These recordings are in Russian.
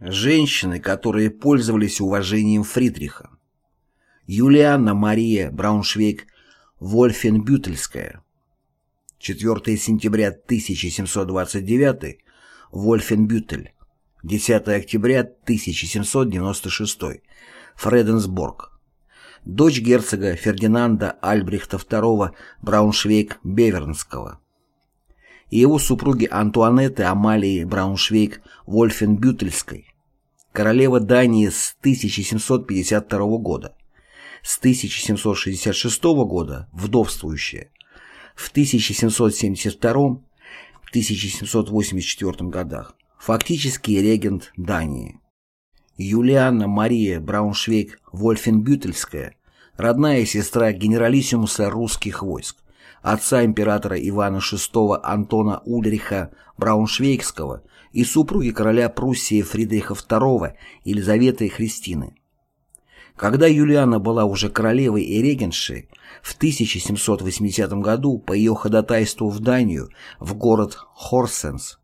Женщины, которые пользовались уважением Фридриха. Юлианна Мария Брауншвейг-Вольфенбютельская. 4 сентября 1729 Вольфенбютель. 10 октября 1796 Фреденсборг. Дочь герцога Фердинанда Альбрехта II Брауншвейг-Бевернского и его супруги Антуанетты Амалии Брауншвейг-Вольфенбютельской, королева Дании с 1752 года, с 1766 года вдовствующая, в 1772-1784 годах фактически регент Дании. Юлианна Мария Брауншвейг-Вольфенбютельская, родная сестра генералиссимуса русских войск, отца императора Ивана VI Антона Ульриха Брауншвейгского и супруги короля Пруссии Фридриха II Елизаветы Христины. Когда Юлиана была уже королевой и регеншей, в 1780 году по ее ходатайству в Данию, в город Хорсенс,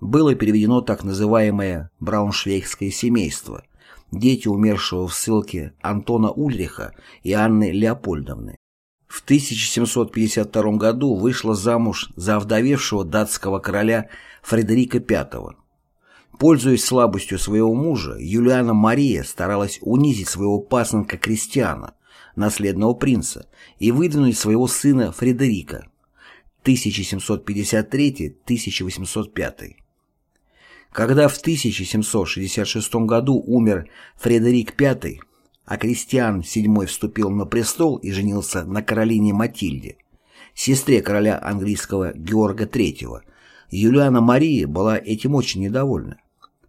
было переведено так называемое «брауншвейгское семейство», дети умершего в ссылке Антона Ульриха и Анны Леопольдовны. В 1752 году вышла замуж за овдовевшего датского короля Фредерика V. Пользуясь слабостью своего мужа, Юлиана Мария старалась унизить своего пасынка Кристиана, наследного принца, и выдвинуть своего сына Фредерика 1753-1805. Когда в 1766 году умер Фредерик V, а Кристиан VII вступил на престол и женился на Каролине Матильде, сестре короля английского Георга III, Юлиана Мария была этим очень недовольна.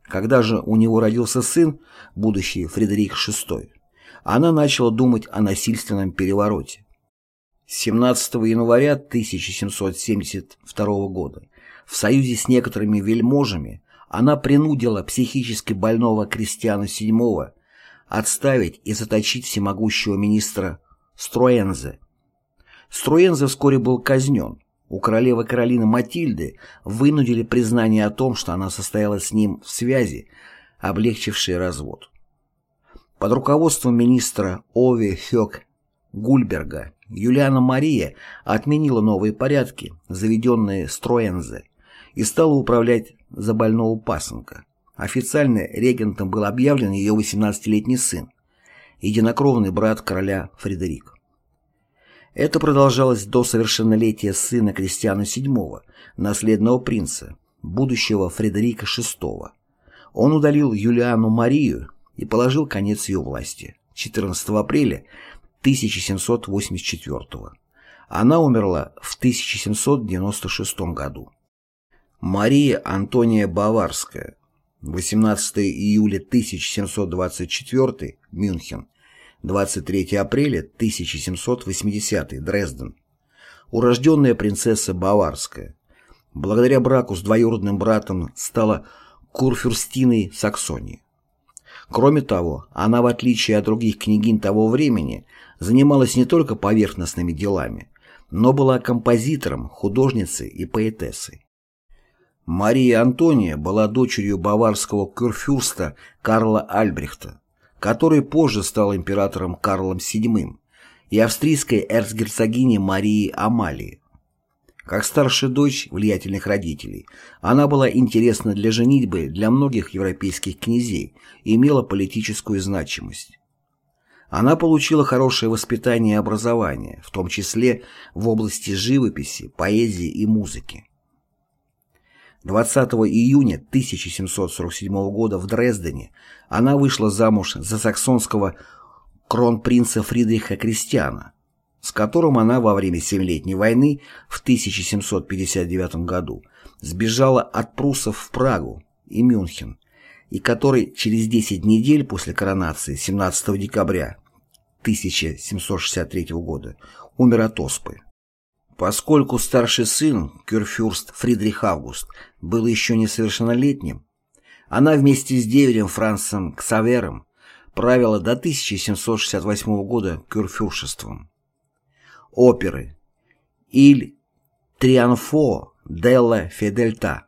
Когда же у него родился сын, будущий Фредерик VI, она начала думать о насильственном перевороте. 17 января 1772 года в союзе с некоторыми вельможами она принудила психически больного Кристиана VII отставить и заточить всемогущего министра Строензе. Строензе вскоре был казнен. У королевы Каролины Матильды вынудили признание о том, что она состояла с ним в связи, облегчившей развод. Под руководством министра Ови Хёк Гульберга Юлиана Мария отменила новые порядки, заведенные Строензе, и стала управлять за больного пасынка. Официально регентом был объявлен ее 18-летний сын, единокровный брат короля Фредерик. Это продолжалось до совершеннолетия сына Кристиана VII, наследного принца, будущего Фредерика VI. Он удалил Юлиану Марию и положил конец ее власти 14 апреля 1784 Она умерла в 1796 году. Мария Антония Баварская 18 июля 1724 Мюнхен. 23 апреля 1780 Дрезден. Урожденная принцесса Баварская. Благодаря браку с двоюродным братом стала курфюрстиной Саксонии. Кроме того, она, в отличие от других княгинь того времени, занималась не только поверхностными делами, но была композитором, художницей и поэтессой. Мария Антония была дочерью баварского курфюрста Карла Альбрехта, который позже стал императором Карлом VII, и австрийской эрцгерцогини Марии Амалии. Как старшая дочь влиятельных родителей, она была интересна для женитьбы для многих европейских князей и имела политическую значимость. Она получила хорошее воспитание и образование, в том числе в области живописи, поэзии и музыки. 20 июня 1747 года в Дрездене она вышла замуж за саксонского кронпринца Фридриха Кристиана, с которым она во время Семилетней войны в 1759 году сбежала от пруссов в Прагу и Мюнхен, и который через 10 недель после коронации 17 декабря 1763 года умер от оспы. Поскольку старший сын, кюрфюрст Фридрих Август, был еще несовершеннолетним, она вместе с деверем Францем Ксавером правила до 1768 года кюрфюршеством. Оперы «Иль Трианфо делла Федельта»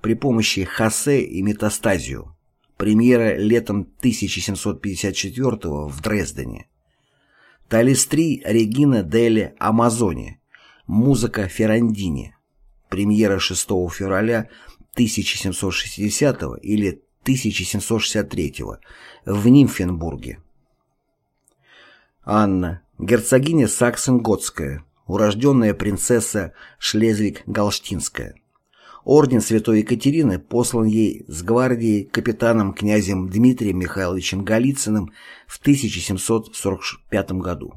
при помощи Хосе и Метастазию Премьера летом 1754 в Дрездене. Талис-3 Регина Деле Амазоне. Музыка Феррандини. Премьера 6 февраля 1760 или 1763 в Нимфенбурге. Анна, герцогиня Саксен-Готская, урожденная принцесса Шлезвиг-Галштинская. Орден Святой Екатерины послан ей с гвардией капитаном князем Дмитрием Михайловичем Голицыным в 1745 году.